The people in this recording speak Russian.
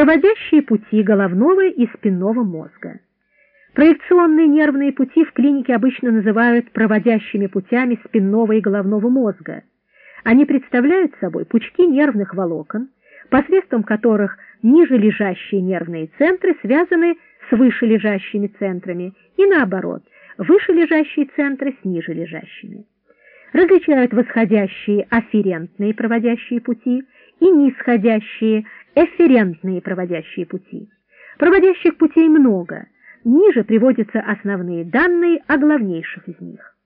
проводящие пути головного и спинного мозга. Проекционные нервные пути в клинике обычно называют проводящими путями спинного и головного мозга. Они представляют собой пучки нервных волокон, посредством которых ниже лежащие нервные центры связаны с выше лежащими центрами и наоборот, выше лежащие центры с ниже лежащими. Различают восходящие афферентные проводящие пути и нисходящие эфферентные проводящие пути. Проводящих путей много, ниже приводятся основные данные о главнейших из них.